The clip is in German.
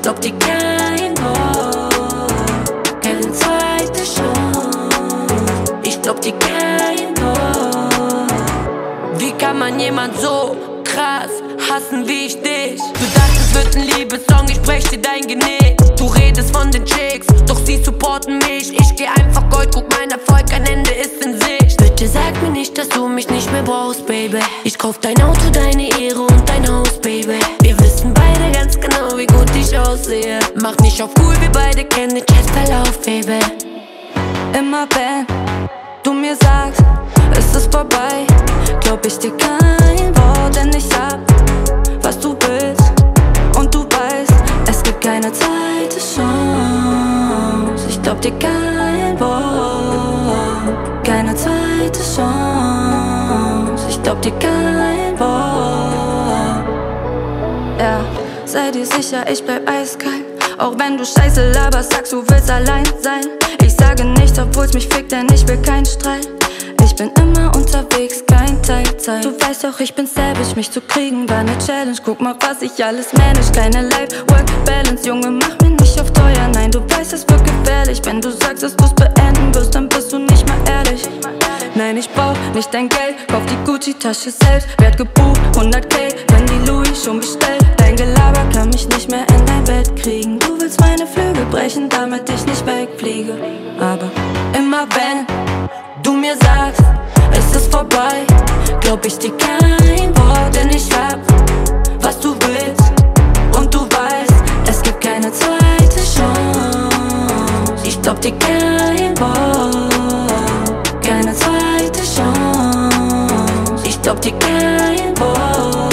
Ich glaub dir kein Wort, keine zweite Chance. Ich glaub dir kein Wort. Wie kann man jemand so krass hassen wie ich dich? Du dachtest, es wird ein Liebessong, ich brech dir dein Genick. Du redest von den Chicks, doch sie supporten mich. Ich geh einfach Gold, guck mein Erfolg, ein Ende ist in Sicht. Bitte sag mir nicht, dass du mich nicht mehr brauchst, Baby. Ich kauf dein Auto, deine Ehre und dein Haus, Baby. Wir wissen beide ganz genau aussehe. Mach nicht auf cool, wir beide kennen den Chatverlauf, Baby. Immer wenn du mir sagst, es ist vorbei, glaub ich dir kein Wort, denn ich hab, was du willst. Und du weißt, es gibt keine zweite Chance. Ich glaub dir kein Wort, keine zweite Chance. Ich glaub dir kein Wort. Ja, sei dir sicher, ich bleib eiskalt. Auch wenn du Scheiße laberst, sagst du willst allein sein. Ich sage nichts, obwohl's mich fickt, denn ich will keinen Streit. Ich bin immer unterwegs, kein Teilzeit. Du weißt doch, ich bin selbst, mich zu kriegen war ne Challenge. Guck mal, was ich alles manage. Keine Life-Work-Balance, Junge, mach mir nicht auf teuer. Nein, du weißt, es wird gefährlich. Wenn du sagst, dass du's beenden wirst, dann bist du nicht mal ehrlich. Nein, ich brauch nicht dein Geld, kauf die Gucci-Tasche selbst. Werd gebucht, 100k, wenn die Louis schon bestellt. Dein Gelaber kann mich nicht mehr in dein Bett kriegen. Du willst meine Flügel brechen, damit ich nicht wegfliege. Aber immer wenn du mir sagst, es ist vorbei, glaub ich dir kein Wort, denn ich hab, was du willst. Und du weißt, es gibt keine zweite Chance. Ich glaub dir kein Wort, keine zweite Chance. Ich glaub dir kein Wort.